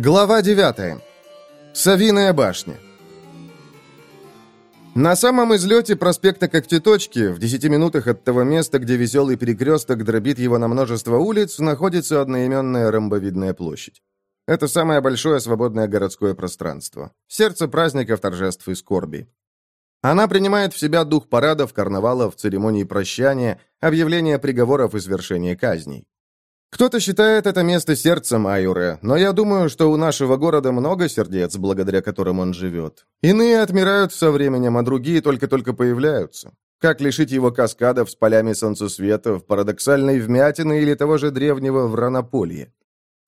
Глава 9. Савиная башня. На самом излете проспекта Когтеточки, в 10 минутах от того места, где веселый перекресток дробит его на множество улиц, находится одноименная ромбовидная площадь. Это самое большое свободное городское пространство. Сердце праздников, торжеств и скорби. Она принимает в себя дух парадов, карнавалов, церемоний прощания, объявления приговоров и свершения казней. Кто-то считает это место сердцем Айуре, но я думаю, что у нашего города много сердец, благодаря которым он живет. Иные отмирают со временем, а другие только-только появляются. Как лишить его каскадов с полями солнцесветов, парадоксальной вмятины или того же древнего вранополья?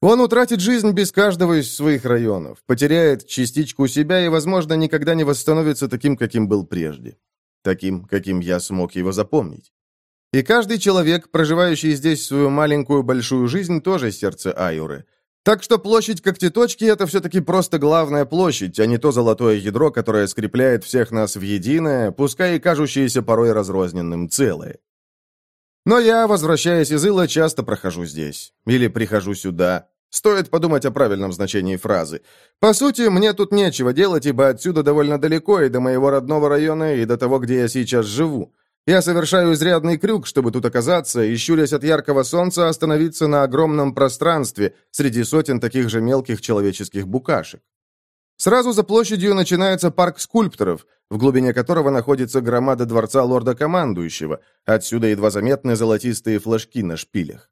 Он утратит жизнь без каждого из своих районов, потеряет частичку себя и, возможно, никогда не восстановится таким, каким был прежде. Таким, каким я смог его запомнить. И каждый человек, проживающий здесь свою маленькую большую жизнь, тоже сердце Айуры. Так что площадь Когтеточки – это все-таки просто главная площадь, а не то золотое ядро, которое скрепляет всех нас в единое, пускай и кажущееся порой разрозненным целое. Но я, возвращаясь из Ила, часто прохожу здесь. Или прихожу сюда. Стоит подумать о правильном значении фразы. По сути, мне тут нечего делать, ибо отсюда довольно далеко и до моего родного района, и до того, где я сейчас живу. Я совершаю изрядный крюк, чтобы тут оказаться, и, щурясь от яркого солнца, остановиться на огромном пространстве среди сотен таких же мелких человеческих букашек. Сразу за площадью начинается парк скульпторов, в глубине которого находится громада дворца лорда-командующего. Отсюда едва заметны золотистые флажки на шпилях.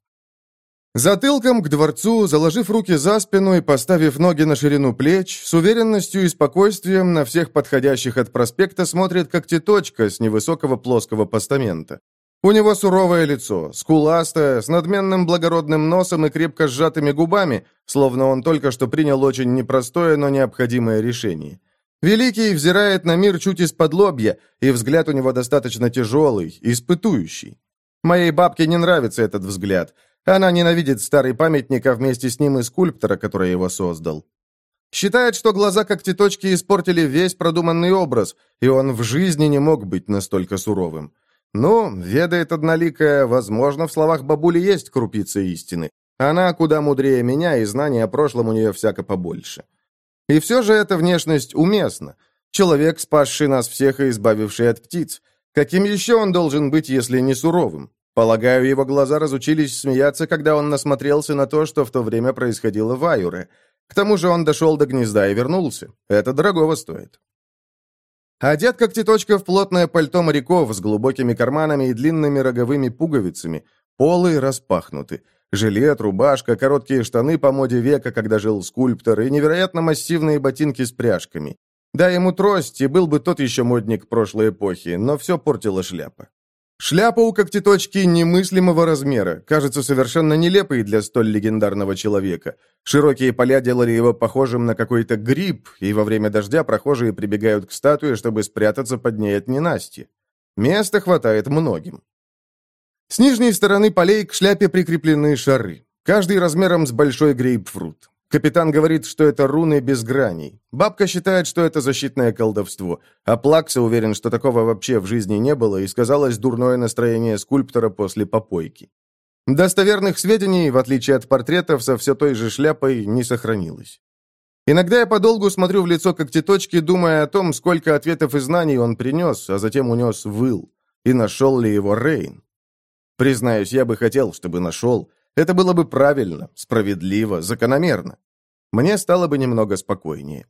Затылком к дворцу, заложив руки за спину и поставив ноги на ширину плеч, с уверенностью и спокойствием на всех подходящих от проспекта смотрит как теточка с невысокого плоского постамента. У него суровое лицо, скуластое, с надменным благородным носом и крепко сжатыми губами, словно он только что принял очень непростое, но необходимое решение. Великий взирает на мир чуть из-под лобья, и взгляд у него достаточно тяжелый, испытующий. Моей бабке не нравится этот взгляд, она ненавидит старый памятник, а вместе с ним и скульптора, который его создал. Считает, что глаза как теточки испортили весь продуманный образ, и он в жизни не мог быть настолько суровым. Но, ведает одноликая, возможно, в словах бабули есть крупица истины. Она куда мудрее меня, и знания о прошлом у нее всяко побольше. И все же эта внешность уместна. Человек, спасший нас всех и избавивший от птиц. Каким еще он должен быть, если не суровым? Полагаю, его глаза разучились смеяться, когда он насмотрелся на то, что в то время происходило в Айуре. К тому же он дошел до гнезда и вернулся. Это дорогого стоит. Одет как теточка в плотное пальто моряков с глубокими карманами и длинными роговыми пуговицами. Полы распахнуты. Жилет, рубашка, короткие штаны по моде века, когда жил скульптор, и невероятно массивные ботинки с пряжками. Да, ему трость, и был бы тот еще модник прошлой эпохи, но все портила шляпа. Шляпа у когтеточки немыслимого размера, кажется совершенно нелепой для столь легендарного человека. Широкие поля делали его похожим на какой-то гриб, и во время дождя прохожие прибегают к статуе, чтобы спрятаться под ней от ненасти. Места хватает многим. С нижней стороны полей к шляпе прикреплены шары, каждый размером с большой грейпфрут. Капитан говорит, что это руны без граней. Бабка считает, что это защитное колдовство. А Плакса уверен, что такого вообще в жизни не было, и сказалось дурное настроение скульптора после попойки. Достоверных сведений, в отличие от портретов, со все той же шляпой не сохранилось. Иногда я подолгу смотрю в лицо когтеточки, думая о том, сколько ответов и знаний он принес, а затем унес выл. И нашел ли его Рейн? Признаюсь, я бы хотел, чтобы нашел. Это было бы правильно, справедливо, закономерно. Мне стало бы немного спокойнее.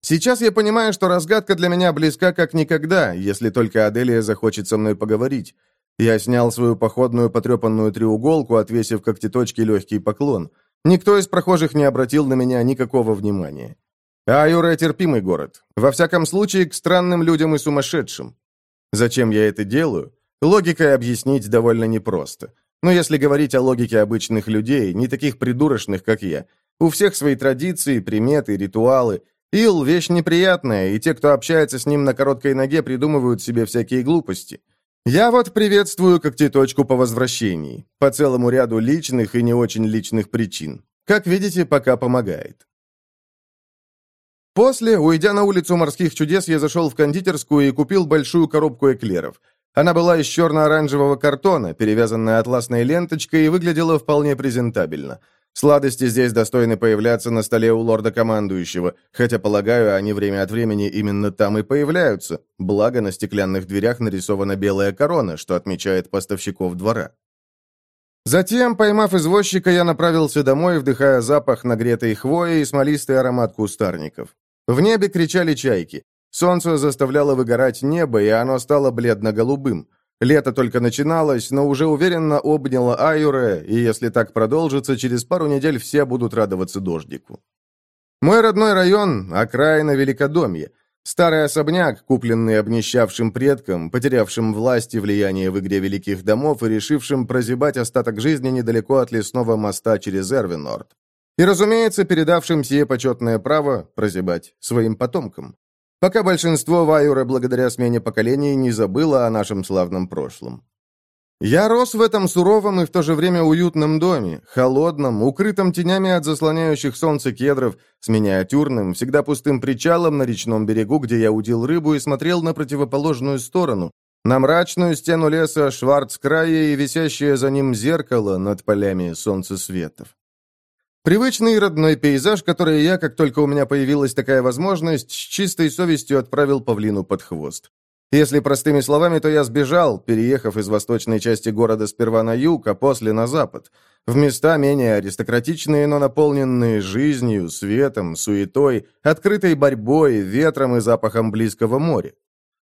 Сейчас я понимаю, что разгадка для меня близка как никогда, если только Аделия захочет со мной поговорить. Я снял свою походную потрепанную треуголку, отвесив когтеточке легкий поклон. Никто из прохожих не обратил на меня никакого внимания. Аюра — терпимый город. Во всяком случае, к странным людям и сумасшедшим. Зачем я это делаю? Логикой объяснить довольно непросто. Но если говорить о логике обычных людей, не таких придурочных, как я, у всех свои традиции, приметы, ритуалы. Ил – вещь неприятная, и те, кто общается с ним на короткой ноге, придумывают себе всякие глупости. Я вот приветствую когтеточку по возвращении, по целому ряду личных и не очень личных причин. Как видите, пока помогает. После, уйдя на улицу морских чудес, я зашел в кондитерскую и купил большую коробку эклеров. Она была из черно-оранжевого картона, перевязанная атласной ленточкой и выглядела вполне презентабельно. Сладости здесь достойны появляться на столе у лорда-командующего, хотя, полагаю, они время от времени именно там и появляются, благо на стеклянных дверях нарисована белая корона, что отмечает поставщиков двора. Затем, поймав извозчика, я направился домой, вдыхая запах нагретой хвои и смолистый аромат кустарников. В небе кричали чайки. Солнце заставляло выгорать небо, и оно стало бледно-голубым. Лето только начиналось, но уже уверенно обняло Айуре, и если так продолжится, через пару недель все будут радоваться дождику. Мой родной район – окраина Великодомья. Старый особняк, купленный обнищавшим предком, потерявшим власть и влияние в игре великих домов и решившим прозябать остаток жизни недалеко от лесного моста через Эрвинорд. И, разумеется, передавшим сие почетное право прозябать своим потомкам пока большинство Вайора благодаря смене поколений не забыло о нашем славном прошлом. Я рос в этом суровом и в то же время уютном доме, холодном, укрытом тенями от заслоняющих солнце кедров, с миниатюрным, всегда пустым причалом на речном берегу, где я удил рыбу и смотрел на противоположную сторону, на мрачную стену леса Шварцкрая и висящее за ним зеркало над полями солнцесветов. Привычный родной пейзаж, который я, как только у меня появилась такая возможность, с чистой совестью отправил павлину под хвост. Если простыми словами, то я сбежал, переехав из восточной части города сперва на юг, а после на запад, в места менее аристократичные, но наполненные жизнью, светом, суетой, открытой борьбой, ветром и запахом близкого моря.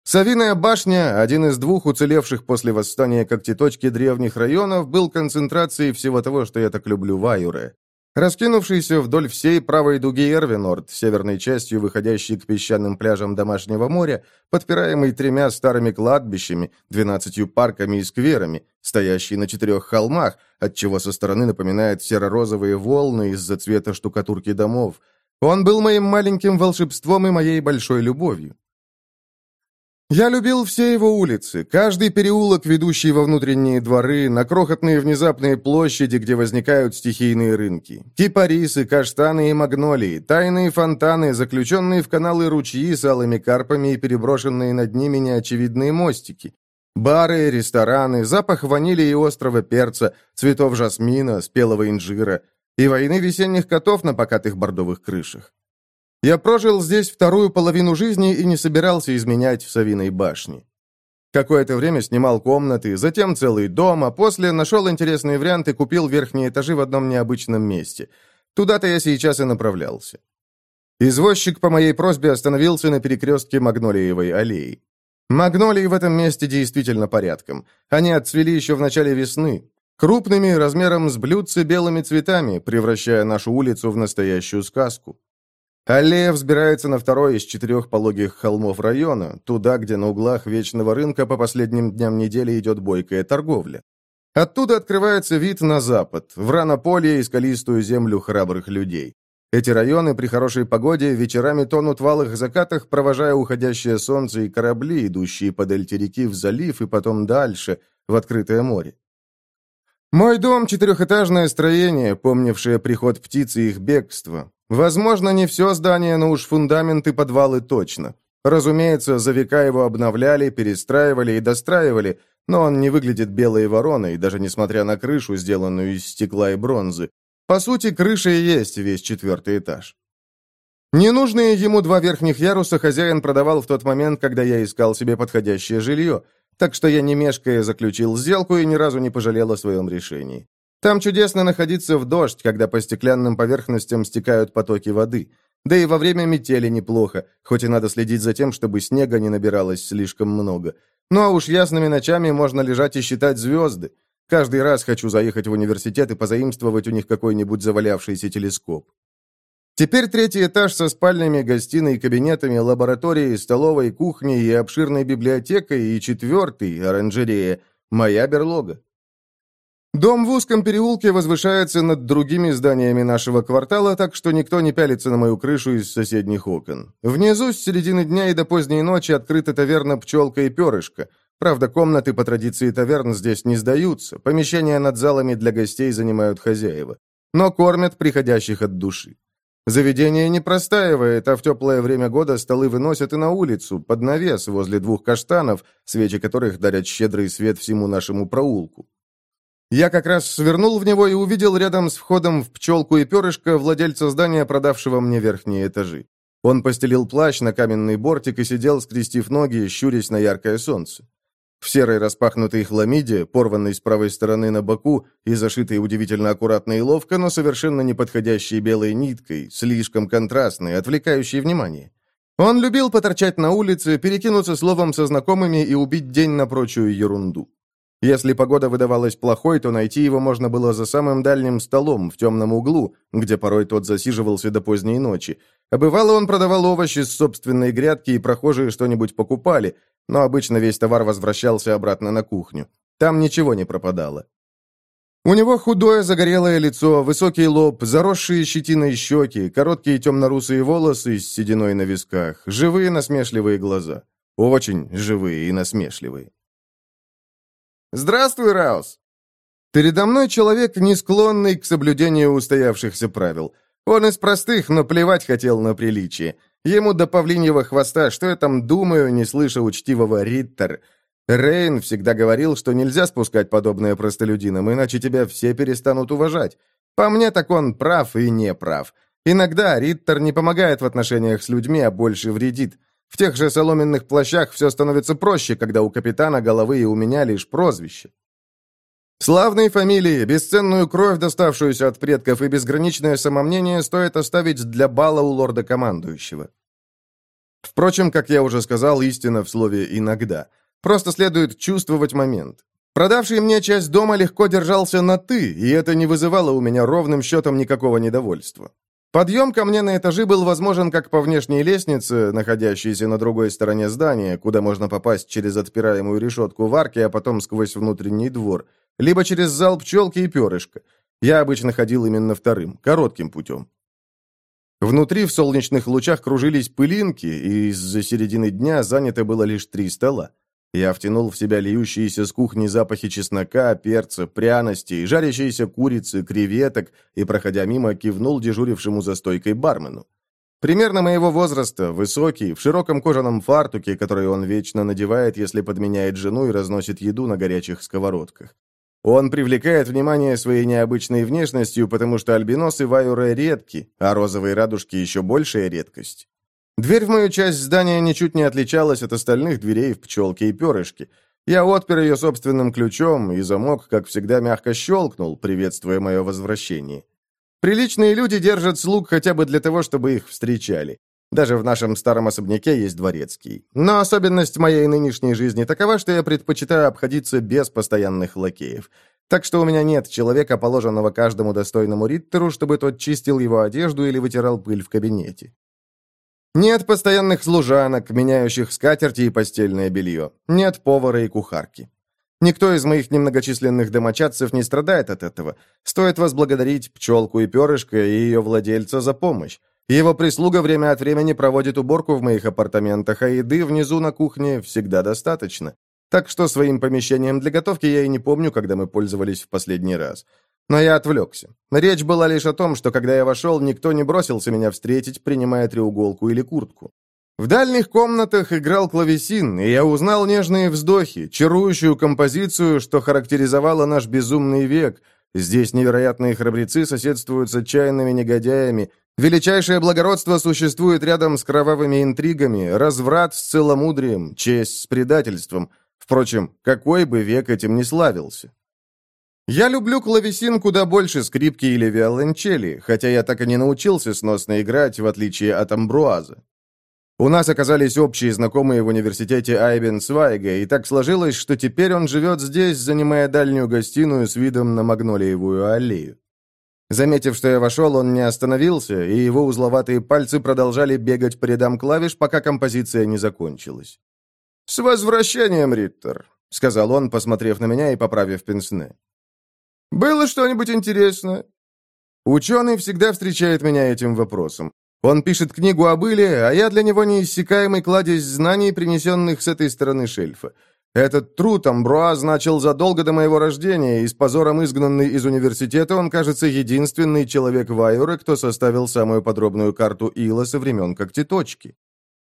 Савиная башня, один из двух уцелевших после восстания когтеточки древних районов, был концентрацией всего того, что я так люблю в Айуре. Раскинувшийся вдоль всей правой дуги Эрвинорд, северной частью выходящей к песчаным пляжам домашнего моря, подпираемый тремя старыми кладбищами, двенадцатью парками и скверами, стоящий на четырех холмах, отчего со стороны напоминает серо-розовые волны из-за цвета штукатурки домов. Он был моим маленьким волшебством и моей большой любовью. Я любил все его улицы, каждый переулок, ведущий во внутренние дворы, на крохотные внезапные площади, где возникают стихийные рынки. Кипарисы, каштаны и магнолии, тайные фонтаны, заключенные в каналы ручьи с алыми карпами и переброшенные над ними неочевидные мостики. Бары, рестораны, запах ванили и острого перца, цветов жасмина, спелого инжира и войны весенних котов на покатых бордовых крышах. Я прожил здесь вторую половину жизни и не собирался изменять в Савиной башне. Какое-то время снимал комнаты, затем целый дом, а после нашел интересный вариант и купил верхние этажи в одном необычном месте. Туда-то я сейчас и направлялся. Извозчик по моей просьбе остановился на перекрестке Магнолиевой аллеи. Магнолии в этом месте действительно порядком. Они отцвели еще в начале весны. Крупными, размером с блюдцы белыми цветами, превращая нашу улицу в настоящую сказку. Аллея взбирается на второй из четырех пологих холмов района, туда, где на углах Вечного рынка по последним дням недели идет бойкая торговля. Оттуда открывается вид на запад, в ранополье и скалистую землю храбрых людей. Эти районы при хорошей погоде вечерами тонут в алых закатах, провожая уходящее солнце и корабли, идущие по дельте реки в залив и потом дальше, в открытое море. Мой дом — четырехэтажное строение, помнившее приход птиц и их бегство, Возможно, не все здание, но уж фундаменты подвалы точно. Разумеется, за века его обновляли, перестраивали и достраивали, но он не выглядит белой вороной, даже несмотря на крышу, сделанную из стекла и бронзы. По сути, крыша и есть весь четвертый этаж. Ненужные ему два верхних яруса хозяин продавал в тот момент, когда я искал себе подходящее жилье, так что я не мешкая заключил сделку и ни разу не пожалел о своем решении. Там чудесно находиться в дождь, когда по стеклянным поверхностям стекают потоки воды. Да и во время метели неплохо, хоть и надо следить за тем, чтобы снега не набиралось слишком много. Ну а уж ясными ночами можно лежать и считать звезды. Каждый раз хочу заехать в университет и позаимствовать у них какой-нибудь завалявшийся телескоп. Теперь третий этаж со спальнями, гостиной, кабинетами, лабораторией, столовой, кухней и обширной библиотекой, и четвертый, оранжерея, моя берлога. Дом в узком переулке возвышается над другими зданиями нашего квартала, так что никто не пялится на мою крышу из соседних окон. Внизу с середины дня и до поздней ночи открыта таверна «Пчелка и перышко». Правда, комнаты по традиции таверн здесь не сдаются, помещения над залами для гостей занимают хозяева, но кормят приходящих от души. Заведение не простаивает, а в теплое время года столы выносят и на улицу, под навес, возле двух каштанов, свечи которых дарят щедрый свет всему нашему проулку. Я как раз свернул в него и увидел рядом с входом в пчелку и перышко владельца здания, продавшего мне верхние этажи. Он постелил плащ на каменный бортик и сидел, скрестив ноги, щурясь на яркое солнце. В серой распахнутой хламиде, порванной с правой стороны на боку и зашитой удивительно аккуратно и ловко, но совершенно неподходящей белой ниткой, слишком контрастной, отвлекающей внимание. Он любил поторчать на улице, перекинуться словом со знакомыми и убить день на прочую ерунду. Если погода выдавалась плохой, то найти его можно было за самым дальним столом, в темном углу, где порой тот засиживался до поздней ночи. А бывало, он продавал овощи с собственной грядки, и прохожие что-нибудь покупали, но обычно весь товар возвращался обратно на кухню. Там ничего не пропадало. У него худое загорелое лицо, высокий лоб, заросшие щетиной щеки, короткие темно-русые волосы с сединой на висках, живые насмешливые глаза. Очень живые и насмешливые. «Здравствуй, Раус!» Передо мной человек, не склонный к соблюдению устоявшихся правил. Он из простых, но плевать хотел на приличие. Ему до павлиньего хвоста, что я там думаю, не слыша учтивого Риттер. Рейн всегда говорил, что нельзя спускать подобное простолюдинам, иначе тебя все перестанут уважать. По мне, так он прав и не прав. Иногда Риттер не помогает в отношениях с людьми, а больше вредит. В тех же соломенных плащах все становится проще, когда у капитана головы и у меня лишь прозвище. Славные фамилии, бесценную кровь, доставшуюся от предков, и безграничное самомнение стоит оставить для бала у лорда-командующего. Впрочем, как я уже сказал, истина в слове «иногда». Просто следует чувствовать момент. Продавший мне часть дома легко держался на «ты», и это не вызывало у меня ровным счетом никакого недовольства. Подъем ко мне на этажи был возможен как по внешней лестнице, находящейся на другой стороне здания, куда можно попасть через отпираемую решетку в арке, а потом сквозь внутренний двор, либо через зал пчелки и перышко. Я обычно ходил именно вторым, коротким путем. Внутри в солнечных лучах кружились пылинки, и из-за середины дня занято было лишь три стола. Я втянул в себя льющиеся с кухни запахи чеснока, перца, пряностей, жарящиеся курицы, креветок и, проходя мимо, кивнул дежурившему за стойкой бармену. Примерно моего возраста, высокий, в широком кожаном фартуке, который он вечно надевает, если подменяет жену и разносит еду на горячих сковородках. Он привлекает внимание своей необычной внешностью, потому что альбиносы вайуры редки, а розовые радужки еще большая редкость. Дверь в мою часть здания ничуть не отличалась от остальных дверей в пчелке и перышке. Я отпер ее собственным ключом, и замок, как всегда, мягко щелкнул, приветствуя мое возвращение. Приличные люди держат слуг хотя бы для того, чтобы их встречали. Даже в нашем старом особняке есть дворецкий. Но особенность моей нынешней жизни такова, что я предпочитаю обходиться без постоянных лакеев. Так что у меня нет человека, положенного каждому достойному риттеру, чтобы тот чистил его одежду или вытирал пыль в кабинете. Нет постоянных служанок, меняющих скатерти и постельное белье. Нет повара и кухарки. Никто из моих немногочисленных домочадцев не страдает от этого. Стоит возблагодарить пчелку и перышко и ее владельца за помощь. Его прислуга время от времени проводит уборку в моих апартаментах, а еды внизу на кухне всегда достаточно. Так что своим помещением для готовки я и не помню, когда мы пользовались в последний раз. Но я отвлекся. Речь была лишь о том, что когда я вошел, никто не бросился меня встретить, принимая треуголку или куртку. В дальних комнатах играл клавесин, и я узнал нежные вздохи, чарующую композицию, что характеризовала наш безумный век. Здесь невероятные храбрецы соседствуют с отчаянными негодяями, величайшее благородство существует рядом с кровавыми интригами, разврат с целомудрием, честь с предательством. Впрочем, какой бы век этим не славился. Я люблю клавесин куда больше скрипки или виолончели, хотя я так и не научился сносно играть, в отличие от амбруаза. У нас оказались общие знакомые в университете Айбен Свайга, и так сложилось, что теперь он живет здесь, занимая дальнюю гостиную с видом на Магнолиевую аллею. Заметив, что я вошел, он не остановился, и его узловатые пальцы продолжали бегать по рядам клавиш, пока композиция не закончилась. «С возвращением, Риттер!» — сказал он, посмотрев на меня и поправив пенсне. Было что-нибудь интересное?» Ученый всегда встречает меня этим вопросом. Он пишет книгу об Иле, а я для него неиссякаемый кладезь знаний, принесенных с этой стороны шельфа. Этот труд Амбруа значил задолго до моего рождения, и с позором изгнанный из университета он, кажется, единственный человек в кто составил самую подробную карту Ила со времен когтеточки.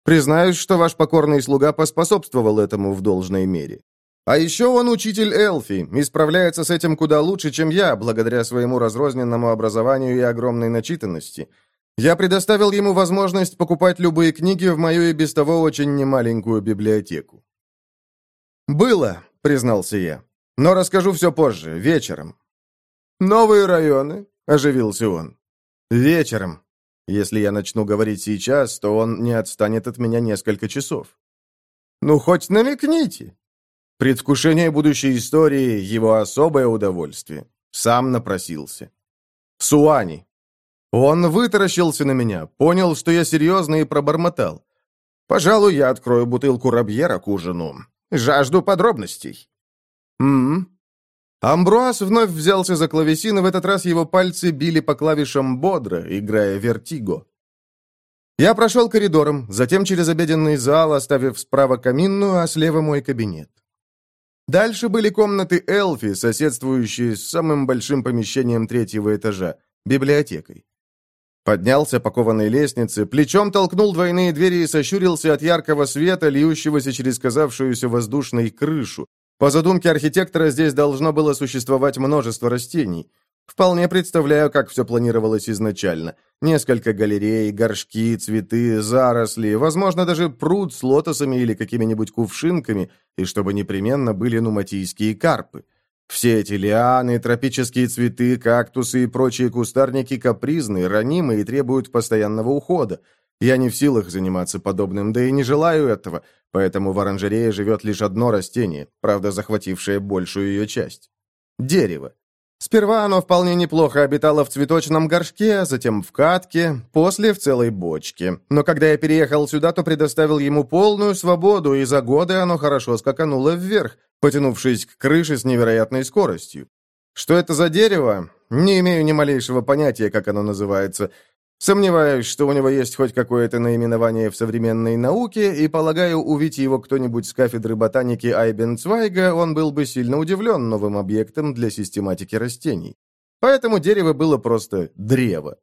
Признаюсь, что ваш покорный слуга поспособствовал этому в должной мере. А еще он учитель Элфи и справляется с этим куда лучше, чем я, благодаря своему разрозненному образованию и огромной начитанности. Я предоставил ему возможность покупать любые книги в мою и без того очень немаленькую библиотеку. «Было», — признался я, — «но расскажу все позже, вечером». «Новые районы», — оживился он. «Вечером. Если я начну говорить сейчас, то он не отстанет от меня несколько часов». «Ну, хоть намекните», Предвкушение будущей истории – его особое удовольствие. Сам напросился. Суани. Он вытаращился на меня, понял, что я серьезно и пробормотал. «Пожалуй, я открою бутылку Рабьера к ужину. Жажду подробностей». «М-м». Вновь взялся за клавесин, и в этот раз его пальцы били по клавишам бодро, играя вертиго. Я прошел коридором, затем через обеденный зал, оставив справа каминную, а слева мой кабинет. Дальше были комнаты Элфи, соседствующие с самым большим помещением третьего этажа, библиотекой. Поднялся по кованой лестнице, плечом толкнул двойные двери и сощурился от яркого света, льющегося через казавшуюся воздушной крышу. По задумке архитектора здесь должно было существовать множество растений – Вполне представляю, как все планировалось изначально. Несколько галерей, горшки, цветы, заросли, возможно, даже пруд с лотосами или какими-нибудь кувшинками, и чтобы непременно были нуматийские карпы. Все эти лианы, тропические цветы, кактусы и прочие кустарники капризны, ранимы и требуют постоянного ухода. Я не в силах заниматься подобным, да и не желаю этого, поэтому в оранжерее живет лишь одно растение, правда, захватившее большую ее часть. Дерево. Сперва оно вполне неплохо обитало в цветочном горшке, а затем в катке, после в целой бочке. Но когда я переехал сюда, то предоставил ему полную свободу, и за годы оно хорошо скакануло вверх, потянувшись к крыше с невероятной скоростью. Что это за дерево? Не имею ни малейшего понятия, как оно называется. Сомневаюсь, что у него есть хоть какое-то наименование в современной науке, и, полагаю, увидеть его кто-нибудь с кафедры ботаники Айбенцвайга, он был бы сильно удивлен новым объектом для систематики растений. Поэтому дерево было просто древо.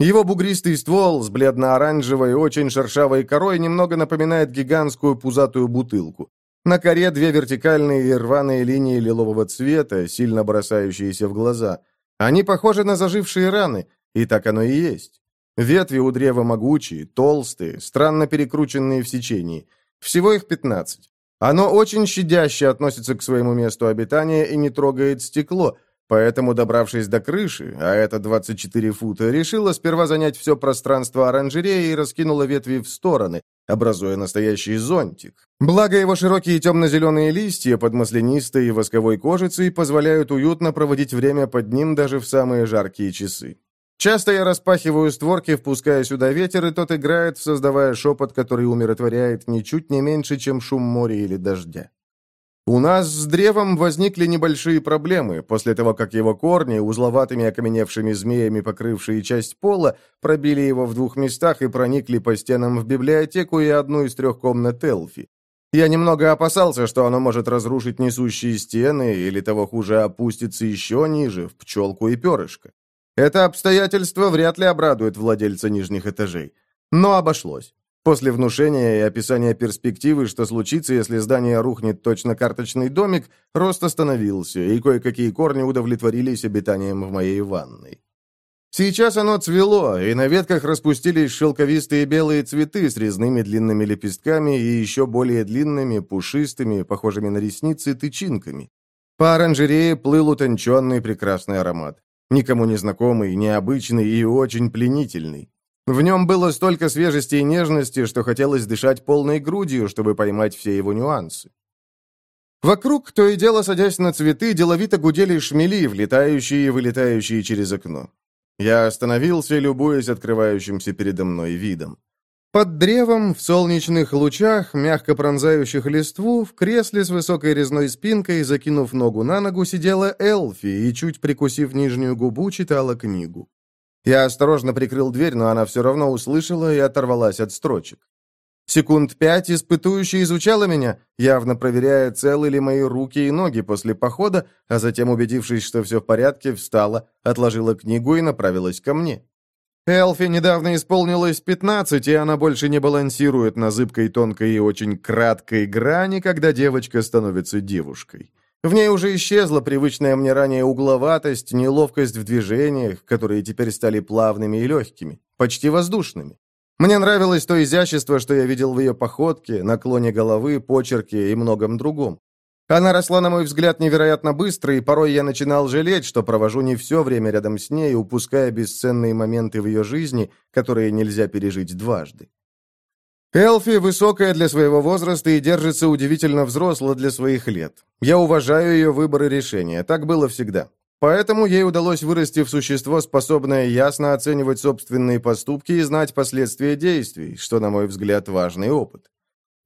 Его бугристый ствол с бледно-оранжевой, очень шершавой корой немного напоминает гигантскую пузатую бутылку. На коре две вертикальные и рваные линии лилового цвета, сильно бросающиеся в глаза. Они похожи на зажившие раны – и так оно и есть. Ветви у древа могучие, толстые, странно перекрученные в сечении. Всего их 15. Оно очень щадяще относится к своему месту обитания и не трогает стекло, поэтому, добравшись до крыши, а это 24 фута, решила сперва занять все пространство оранжереи и раскинула ветви в стороны, образуя настоящий зонтик. Благо его широкие темно-зеленые листья под маслянистой и восковой кожицей позволяют уютно проводить время под ним даже в самые жаркие часы. Часто я распахиваю створки, впуская сюда ветер, и тот играет, создавая шепот, который умиротворяет ничуть не меньше, чем шум моря или дождя. У нас с древом возникли небольшие проблемы после того, как его корни, узловатыми окаменевшими змеями, покрывшие часть пола, пробили его в двух местах и проникли по стенам в библиотеку и одну из трех комнат Элфи. Я немного опасался, что оно может разрушить несущие стены или, того хуже, опуститься еще ниже, в пчелку и перышко. Это обстоятельство вряд ли обрадует владельца нижних этажей. Но обошлось. После внушения и описания перспективы, что случится, если здание рухнет точно карточный домик, рост остановился, и кое-какие корни удовлетворились обитанием в моей ванной. Сейчас оно цвело, и на ветках распустились шелковистые белые цветы с резными длинными лепестками и еще более длинными, пушистыми, похожими на ресницы, тычинками. По оранжерее плыл утонченный прекрасный аромат никому не незнакомый, необычный и очень пленительный. В нем было столько свежести и нежности, что хотелось дышать полной грудью, чтобы поймать все его нюансы. Вокруг, то и дело садясь на цветы, деловито гудели шмели, влетающие и вылетающие через окно. Я остановился, любуясь открывающимся передо мной видом. Под древом, в солнечных лучах, мягко пронзающих листву, в кресле с высокой резной спинкой, закинув ногу на ногу, сидела Элфи и, чуть прикусив нижнюю губу, читала книгу. Я осторожно прикрыл дверь, но она все равно услышала и оторвалась от строчек. Секунд пять испытующая изучала меня, явно проверяя, целы ли мои руки и ноги после похода, а затем, убедившись, что все в порядке, встала, отложила книгу и направилась ко мне. Элфи недавно исполнилось 15, и она больше не балансирует на зыбкой, тонкой и очень краткой грани, когда девочка становится девушкой. В ней уже исчезла привычная мне ранее угловатость, неловкость в движениях, которые теперь стали плавными и легкими, почти воздушными. Мне нравилось то изящество, что я видел в ее походке, наклоне головы, почерке и многом другом. Она росла, на мой взгляд, невероятно быстро, и порой я начинал жалеть, что провожу не все время рядом с ней, упуская бесценные моменты в ее жизни, которые нельзя пережить дважды. Элфи высокая для своего возраста и держится удивительно взросло для своих лет. Я уважаю ее выбор и решения, так было всегда. Поэтому ей удалось вырасти в существо, способное ясно оценивать собственные поступки и знать последствия действий, что, на мой взгляд, важный опыт.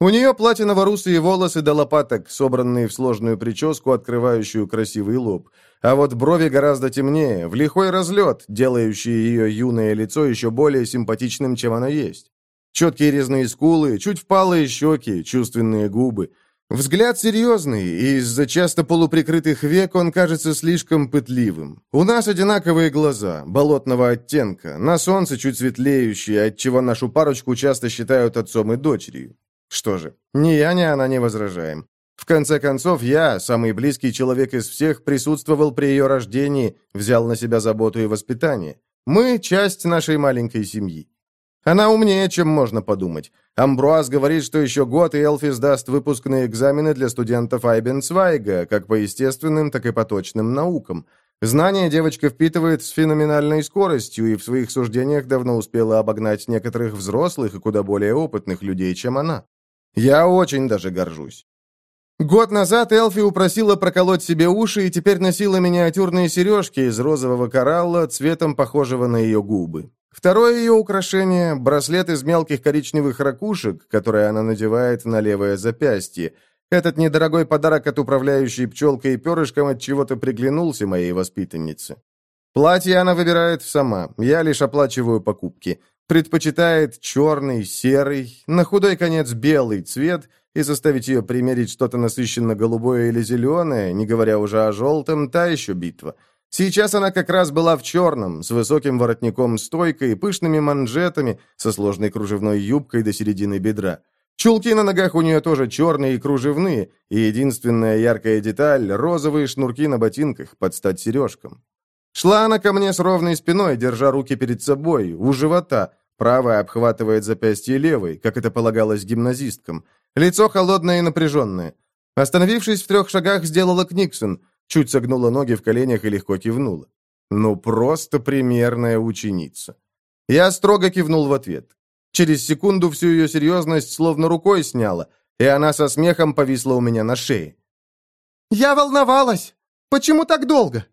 У нее платиново-русые волосы до лопаток, собранные в сложную прическу, открывающую красивый лоб. А вот брови гораздо темнее, в лихой разлет, делающие ее юное лицо еще более симпатичным, чем оно есть. Четкие резные скулы, чуть впалые щеки, чувственные губы. Взгляд серьезный, и из-за часто полуприкрытых век он кажется слишком пытливым. У нас одинаковые глаза, болотного оттенка, на солнце чуть светлеющие, отчего нашу парочку часто считают отцом и дочерью. Что же, ни я, ни она не возражаем. В конце концов, я, самый близкий человек из всех, присутствовал при ее рождении, взял на себя заботу и воспитание. Мы – часть нашей маленькой семьи. Она умнее, чем можно подумать. Амбруаз говорит, что еще год, и Элфис даст выпускные экзамены для студентов Айбенцвайга, как по естественным, так и по точным наукам. Знания девочка впитывает с феноменальной скоростью и в своих суждениях давно успела обогнать некоторых взрослых и куда более опытных людей, чем она. Я очень даже горжусь. Год назад Элфи упросила проколоть себе уши и теперь носила миниатюрные сережки из розового коралла, цветом похожего на ее губы. Второе ее украшение – браслет из мелких коричневых ракушек, которые она надевает на левое запястье. Этот недорогой подарок от управляющей пчелкой и перышком от чего-то приглянулся моей воспитаннице. Платье она выбирает сама, я лишь оплачиваю покупки – предпочитает черный, серый, на худой конец белый цвет и заставить ее примерить что-то насыщенно голубое или зеленое, не говоря уже о желтом, та еще битва. Сейчас она как раз была в черном, с высоким воротником-стойкой, пышными манжетами, со сложной кружевной юбкой до середины бедра. Чулки на ногах у нее тоже черные и кружевные, и единственная яркая деталь — розовые шнурки на ботинках под стать сережкам. Шла она ко мне с ровной спиной, держа руки перед собой, у живота, Правая обхватывает запястье левой, как это полагалось гимназисткам. Лицо холодное и напряженное. Остановившись в трех шагах, сделала Книксон. Чуть согнула ноги в коленях и легко кивнула. Ну, просто примерная ученица. Я строго кивнул в ответ. Через секунду всю ее серьезность словно рукой сняла, и она со смехом повисла у меня на шее. «Я волновалась! Почему так долго?»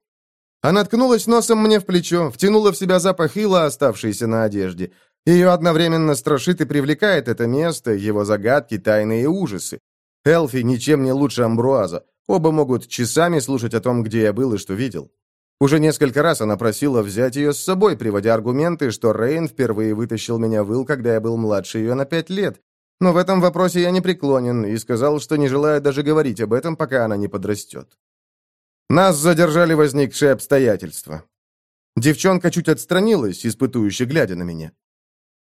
Она ткнулась носом мне в плечо, втянула в себя запах ила, оставшийся на одежде, ее одновременно страшит и привлекает это место, его загадки, тайны и ужасы. Элфи ничем не лучше Амбруаза. Оба могут часами слушать о том, где я был и что видел. Уже несколько раз она просила взять ее с собой, приводя аргументы, что Рейн впервые вытащил меня в Ил, когда я был младше ее на пять лет. Но в этом вопросе я не преклонен и сказал, что не желаю даже говорить об этом, пока она не подрастет. Нас задержали возникшие обстоятельства. Девчонка чуть отстранилась, испытующе глядя на меня.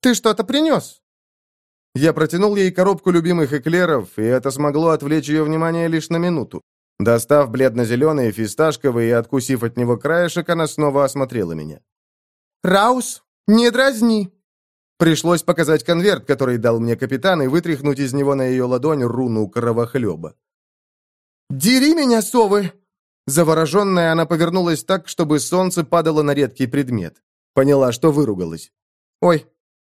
«Ты что-то принес?» Я протянул ей коробку любимых эклеров, и это смогло отвлечь ее внимание лишь на минуту. Достав бледно-зеленый, фисташковый и откусив от него краешек, она снова осмотрела меня. «Раус, не дразни!» Пришлось показать конверт, который дал мне капитан, и вытряхнуть из него на ее ладонь руну кровохлеба. «Дери меня, совы!» Завороженная, она повернулась так, чтобы солнце падало на редкий предмет. Поняла, что выругалась. «Ой,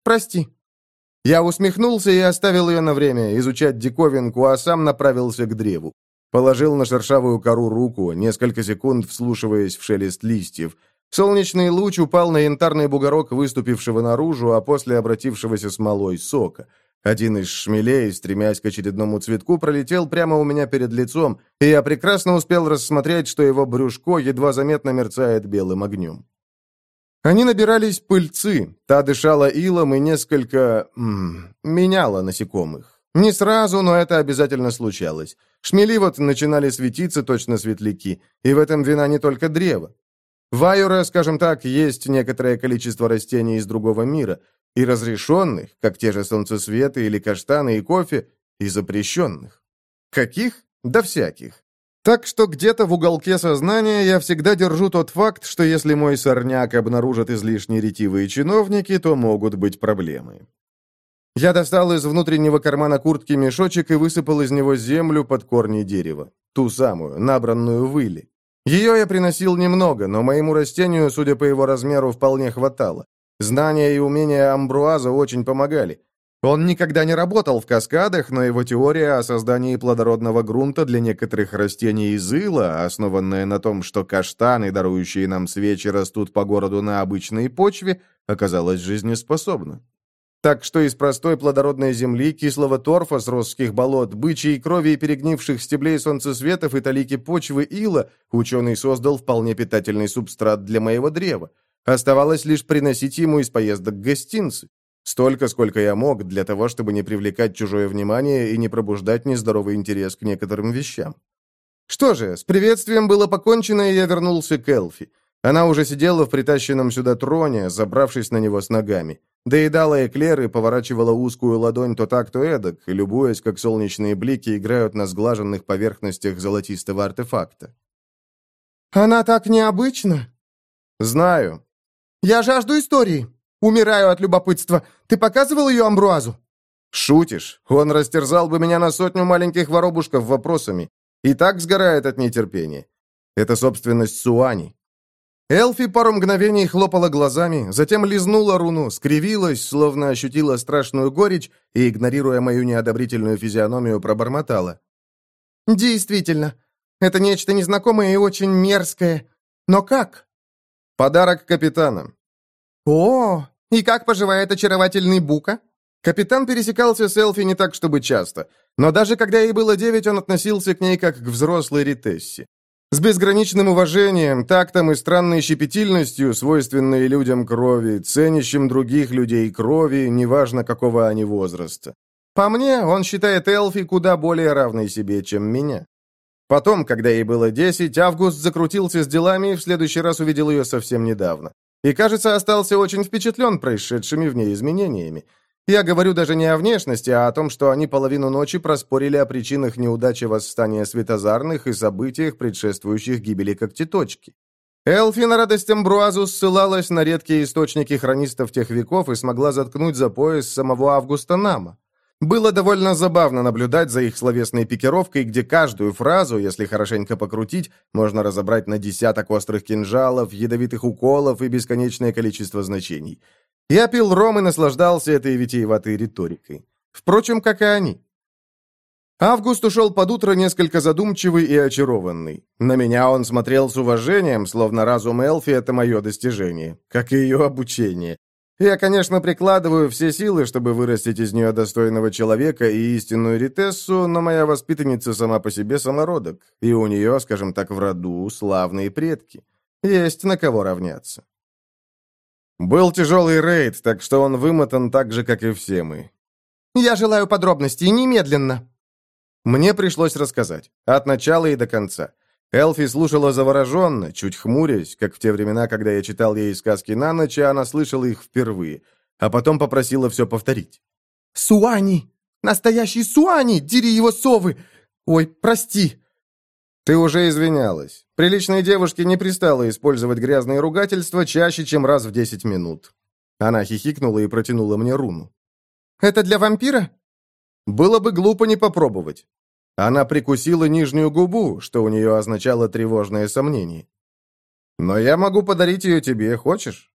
Прости». Я усмехнулся и оставил ее на время изучать диковинку, а сам направился к древу. Положил на шершавую кору руку, несколько секунд вслушиваясь в шелест листьев. Солнечный луч упал на янтарный бугорок, выступившего наружу, а после обратившегося смолой сока. Один из шмелей, стремясь к очередному цветку, пролетел прямо у меня перед лицом, и я прекрасно успел рассмотреть, что его брюшко едва заметно мерцает белым огнем. Они набирались пыльцы, та дышала илом и несколько... М -м, меняла насекомых. Не сразу, но это обязательно случалось. Шмели вот начинали светиться точно светляки, и в этом вина не только древо. Вайора, скажем так, есть некоторое количество растений из другого мира, и разрешенных, как те же солнцесветы или каштаны и кофе, и запрещенных. Каких? Да всяких. Так что где-то в уголке сознания я всегда держу тот факт, что если мой сорняк обнаружат излишне ретивые чиновники, то могут быть проблемы. Я достал из внутреннего кармана куртки мешочек и высыпал из него землю под корни дерева. Ту самую, набранную выли. Ее я приносил немного, но моему растению, судя по его размеру, вполне хватало. Знания и умения Амбруаза очень помогали. Он никогда не работал в каскадах, но его теория о создании плодородного грунта для некоторых растений из ила, основанная на том, что каштаны, дарующие нам свечи, растут по городу на обычной почве, оказалась жизнеспособна. Так что из простой плодородной земли, кислого торфа с росских болот, бычьей крови и перегнивших стеблей солнцесветов и талики почвы ила ученый создал вполне питательный субстрат для моего древа. Оставалось лишь приносить ему из поездок гостинцы. Столько, сколько я мог, для того, чтобы не привлекать чужое внимание и не пробуждать нездоровый интерес к некоторым вещам. Что же, с приветствием было покончено, и я вернулся к Элфи. Она уже сидела в притащенном сюда троне, забравшись на него с ногами. Доедала эклер поворачивала узкую ладонь то так, то эдак, любуясь, как солнечные блики играют на сглаженных поверхностях золотистого артефакта. «Она так необычна!» «Знаю». «Я жажду истории!» Умираю от любопытства. Ты показывал ее Амбруазу?» «Шутишь? Он растерзал бы меня на сотню маленьких воробушков вопросами. И так сгорает от нетерпения. Это собственность Суани». Элфи пару мгновений хлопала глазами, затем лизнула руну, скривилась, словно ощутила страшную горечь и, игнорируя мою неодобрительную физиономию, пробормотала. «Действительно, это нечто незнакомое и очень мерзкое. Но как?» «Подарок капитанам». «О, и как поживает очаровательный Бука?» Капитан пересекался с Элфи не так, чтобы часто, но даже когда ей было девять, он относился к ней как к взрослой Ритессе. С безграничным уважением, тактом и странной щепетильностью, свойственной людям крови, ценящим других людей крови, неважно какого они возраста. По мне, он считает Элфи куда более равной себе, чем меня. Потом, когда ей было 10, Август закрутился с делами и в следующий раз увидел ее совсем недавно и, кажется, остался очень впечатлен происшедшими в ней изменениями. Я говорю даже не о внешности, а о том, что они половину ночи проспорили о причинах неудачи восстания светозарных и событиях, предшествующих гибели когтеточки. Элфи на радость Амбруазу ссылалась на редкие источники хронистов тех веков и смогла заткнуть за пояс самого Августа Нама. Было довольно забавно наблюдать за их словесной пикировкой, где каждую фразу, если хорошенько покрутить, можно разобрать на десяток острых кинжалов, ядовитых уколов и бесконечное количество значений. Я пил ром и наслаждался этой витиеватой риторикой. Впрочем, как и они. Август ушел под утро несколько задумчивый и очарованный. На меня он смотрел с уважением, словно разум Элфи — это мое достижение, как и ее обучение. Я, конечно, прикладываю все силы, чтобы вырастить из нее достойного человека и истинную ритессу, но моя воспитанница сама по себе самородок, и у нее, скажем так, в роду славные предки. Есть на кого равняться. Был тяжелый рейд, так что он вымотан так же, как и все мы. Я желаю подробностей, немедленно. Мне пришлось рассказать, от начала и до конца. Элфи слушала завороженно, чуть хмурясь, как в те времена, когда я читал ей сказки на ночь, и она слышала их впервые, а потом попросила все повторить. «Суани! Настоящий Суани! Дери его совы! Ой, прости!» Ты уже извинялась. Приличной девушке не пристало использовать грязные ругательства чаще, чем раз в 10 минут. Она хихикнула и протянула мне руну. «Это для вампира?» «Было бы глупо не попробовать. Она прикусила нижнюю губу, что у нее означало тревожное сомнение. «Но я могу подарить ее тебе, хочешь?»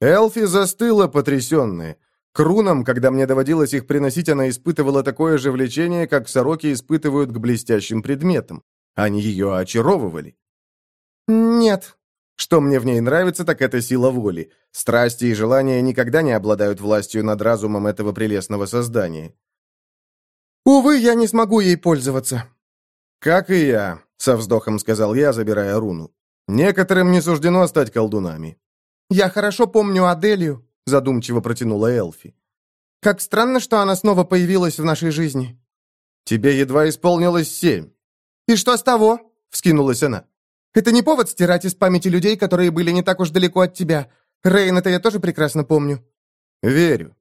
Элфи застыла, потрясенная. К рунам, когда мне доводилось их приносить, она испытывала такое же влечение, как сороки испытывают к блестящим предметам. Они ее очаровывали. «Нет», что мне в ней нравится, так это сила воли. Страсти и желания никогда не обладают властью над разумом этого прелестного создания. «Увы, я не смогу ей пользоваться». «Как и я», — со вздохом сказал я, забирая руну. «Некоторым не суждено стать колдунами». «Я хорошо помню Аделию», — задумчиво протянула Элфи. «Как странно, что она снова появилась в нашей жизни». «Тебе едва исполнилось семь». «И что с того?» — вскинулась она. «Это не повод стирать из памяти людей, которые были не так уж далеко от тебя. Рейн, это я тоже прекрасно помню». «Верю».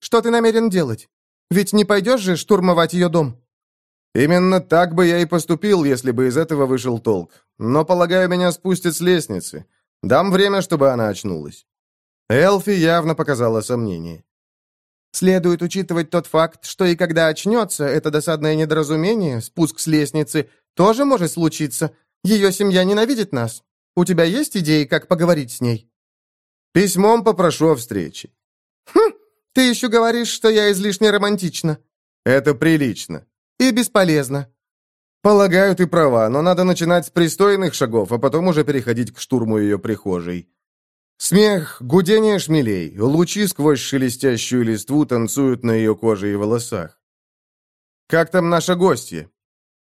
«Что ты намерен делать?» Ведь не пойдешь же штурмовать ее дом?» «Именно так бы я и поступил, если бы из этого вышел толк. Но, полагаю, меня спустят с лестницы. Дам время, чтобы она очнулась». Элфи явно показала сомнение. «Следует учитывать тот факт, что и когда очнется, это досадное недоразумение, спуск с лестницы, тоже может случиться. Ее семья ненавидит нас. У тебя есть идеи, как поговорить с ней?» «Письмом попрошу о встрече». «Хм, ты еще говоришь, что я излишне романтична». «Это прилично». «И бесполезно». «Полагаю, ты права, но надо начинать с пристойных шагов, а потом уже переходить к штурму ее прихожей». Смех, гудение шмелей, лучи сквозь шелестящую листву танцуют на ее коже и волосах. «Как там наши гости?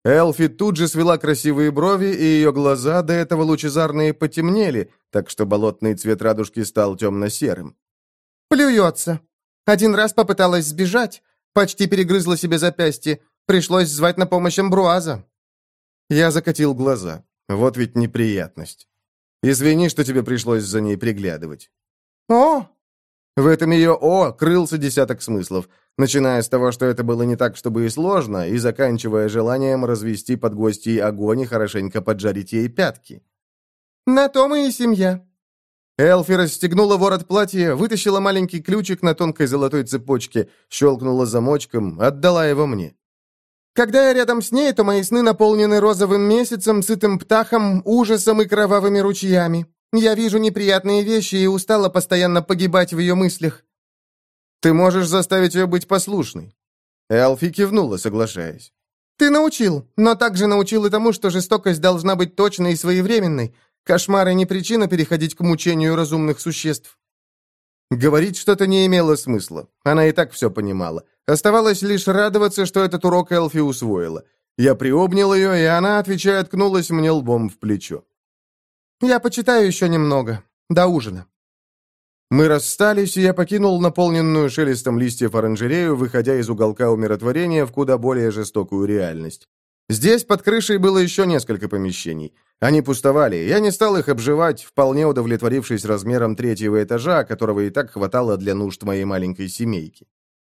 Элфи тут же свела красивые брови, и ее глаза до этого лучезарные потемнели, так что болотный цвет радужки стал темно-серым. «Плюется», один раз попыталась сбежать, почти перегрызла себе запястье. Пришлось звать на помощь амбруаза». Я закатил глаза. Вот ведь неприятность. Извини, что тебе пришлось за ней приглядывать. «О!» В этом ее «о» крылся десяток смыслов, начиная с того, что это было не так, чтобы и сложно, и заканчивая желанием развести под гостьей огонь и хорошенько поджарить ей пятки. «На то мы и семья», Элфи расстегнула ворот платья, вытащила маленький ключик на тонкой золотой цепочке, щелкнула замочком, отдала его мне. Когда я рядом с ней, то мои сны наполнены розовым месяцем, сытым птахом, ужасом и кровавыми ручьями. Я вижу неприятные вещи и устала постоянно погибать в ее мыслях. Ты можешь заставить ее быть послушной. Элфи кивнула, соглашаясь. Ты научил, но также научил и тому, что жестокость должна быть точной и своевременной. Кошмары не причина переходить к мучению разумных существ. Говорить что-то не имело смысла. Она и так все понимала. Оставалось лишь радоваться, что этот урок Элфи усвоила. Я приобнял ее, и она, отвечая, ткнулась мне лбом в плечо. «Я почитаю еще немного. До ужина». Мы расстались, и я покинул наполненную шелестом листьев оранжерею, выходя из уголка умиротворения в куда более жестокую реальность. Здесь под крышей было еще несколько помещений. Они пустовали, я не стал их обживать, вполне удовлетворившись размером третьего этажа, которого и так хватало для нужд моей маленькой семейки.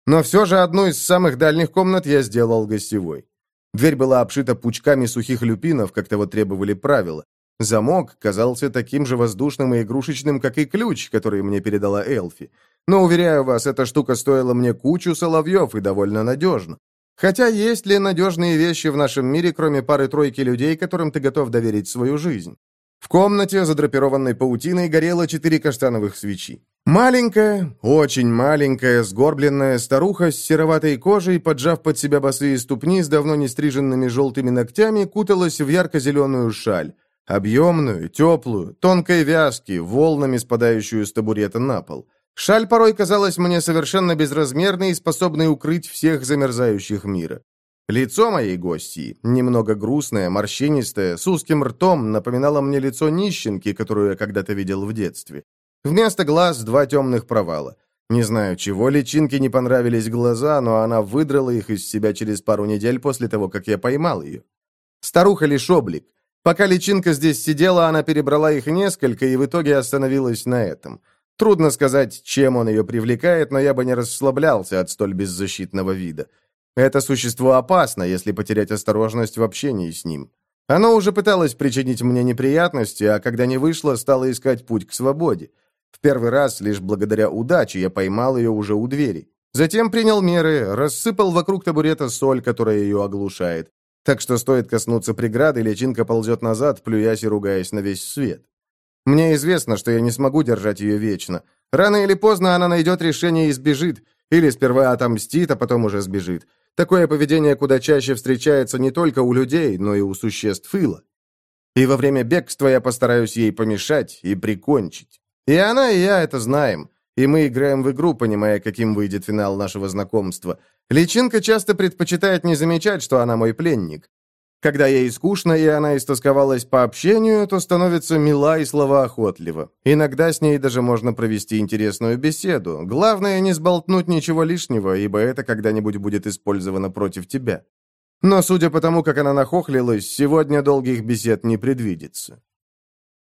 Но все же одну из самых дальних комнат я сделал гостевой. Дверь была обшита пучками сухих люпинов, как того требовали правила. Замок казался таким же воздушным и игрушечным, как и ключ, который мне передала Элфи. Но, уверяю вас, эта штука стоила мне кучу соловьев и довольно надежно. Хотя есть ли надежные вещи в нашем мире, кроме пары-тройки людей, которым ты готов доверить свою жизнь? В комнате, задрапированной паутиной, горело четыре каштановых свечи. Маленькая, очень маленькая, сгорбленная старуха с сероватой кожей, поджав под себя босые ступни с давно не стриженными желтыми ногтями, куталась в ярко-зеленую шаль. Объемную, теплую, тонкой вязки, волнами спадающую с табурета на пол. Шаль порой казалась мне совершенно безразмерной и способной укрыть всех замерзающих мира. Лицо моей гости немного грустное, морщинистое, с узким ртом, напоминало мне лицо нищенки, которую я когда-то видел в детстве. Вместо глаз два темных провала. Не знаю, чего личинке не понравились глаза, но она выдрала их из себя через пару недель после того, как я поймал ее. Старуха лишь облик. Пока личинка здесь сидела, она перебрала их несколько и в итоге остановилась на этом. Трудно сказать, чем он ее привлекает, но я бы не расслаблялся от столь беззащитного вида. Это существо опасно, если потерять осторожность в общении с ним. Оно уже пыталось причинить мне неприятности, а когда не вышло, стало искать путь к свободе. В первый раз, лишь благодаря удаче, я поймал ее уже у двери. Затем принял меры, рассыпал вокруг табурета соль, которая ее оглушает. Так что стоит коснуться преграды, личинка ползет назад, плюясь и ругаясь на весь свет. Мне известно, что я не смогу держать ее вечно. Рано или поздно она найдет решение и сбежит. Или сперва отомстит, а потом уже сбежит. Такое поведение куда чаще встречается не только у людей, но и у существ Ила. И во время бегства я постараюсь ей помешать и прикончить. И она, и я это знаем. И мы играем в игру, понимая, каким выйдет финал нашего знакомства. Личинка часто предпочитает не замечать, что она мой пленник. Когда ей скучно и она истосковалась по общению, то становится мила и словоохотлива. Иногда с ней даже можно провести интересную беседу. Главное, не сболтнуть ничего лишнего, ибо это когда-нибудь будет использовано против тебя. Но, судя по тому, как она нахохлилась, сегодня долгих бесед не предвидится.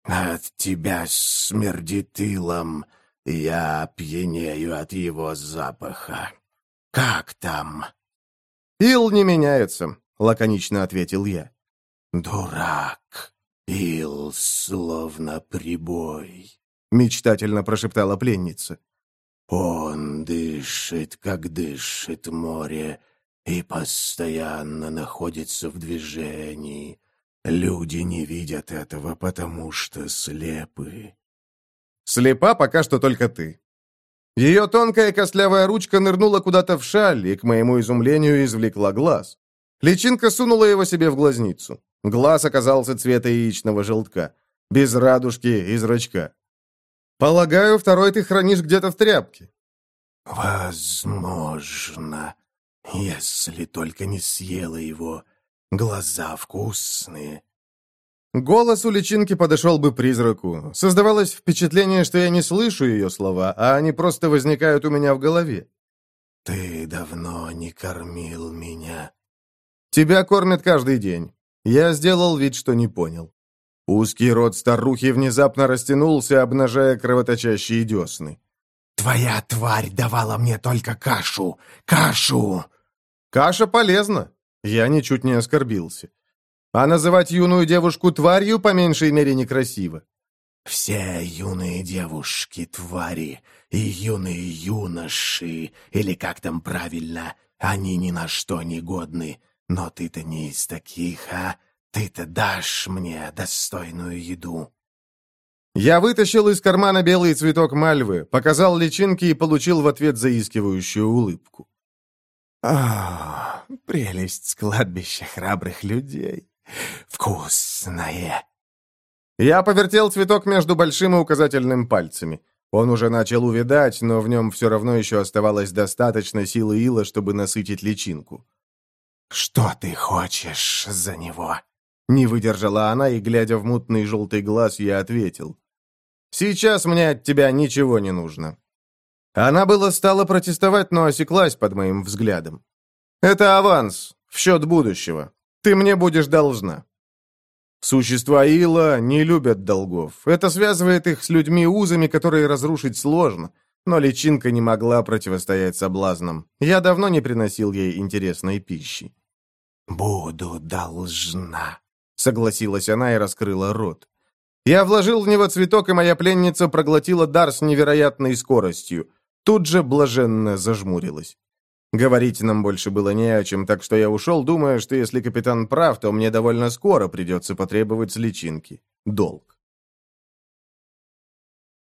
«От тебя смердит илом, я пьянею от его запаха. Как там?» «Ил не меняется. — лаконично ответил я. «Дурак! Пил, словно прибой!» — мечтательно прошептала пленница. «Он дышит, как дышит море, и постоянно находится в движении. Люди не видят этого, потому что слепы». «Слепа пока что только ты», ее тонкая костлявая ручка нырнула куда-то в шаль и, к моему изумлению, извлекла глаз. Личинка сунула его себе в глазницу. Глаз оказался цвета яичного желтка, без радужки и зрачка. «Полагаю, второй ты хранишь где-то в тряпке». «Возможно, если только не съела его. Глаза вкусные». Голос у личинки подошел бы призраку. Создавалось впечатление, что я не слышу ее слова, а они просто возникают у меня в голове. «Ты давно не кормил меня. Тебя кормят каждый день. Я сделал вид, что не понял. Узкий рот старухи внезапно растянулся, обнажая кровоточащие десны. «Твоя тварь давала мне только кашу! Кашу!» «Каша полезна!» Я ничуть не оскорбился. А называть юную девушку тварью по меньшей мере некрасиво. «Все юные девушки — твари, и юные юноши, или как там правильно, они ни на что не годны но ты-то не из таких, а? Ты-то дашь мне достойную еду». Я вытащил из кармана белый цветок мальвы, показал личинки и получил в ответ заискивающую улыбку. «О, прелесть с кладбища храбрых людей! Вкусное!» Я повертел цветок между большим и указательным пальцами. Он уже начал увядать, но в нем все равно еще оставалось достаточно силы ила, чтобы насытить личинку. «Что ты хочешь за него?» Не выдержала она, и, глядя в мутный желтый глаз, я ответил. «Сейчас мне от тебя ничего не нужно». Она было стала протестовать, но осеклась под моим взглядом. «Это аванс, в счет будущего. Ты мне будешь должна». Существа Ила не любят долгов. Это связывает их с людьми узами, которые разрушить сложно. Но личинка не могла противостоять соблазнам. Я давно не приносил ей интересной пищи. «Буду должна», — согласилась она и раскрыла рот. Я вложил в него цветок, и моя пленница проглотила дар с невероятной скоростью. Тут же блаженно зажмурилась. Говорить нам больше было не о чем, так что я ушел, думая, что если капитан прав, то мне довольно скоро придется потребовать с личинки. Долг.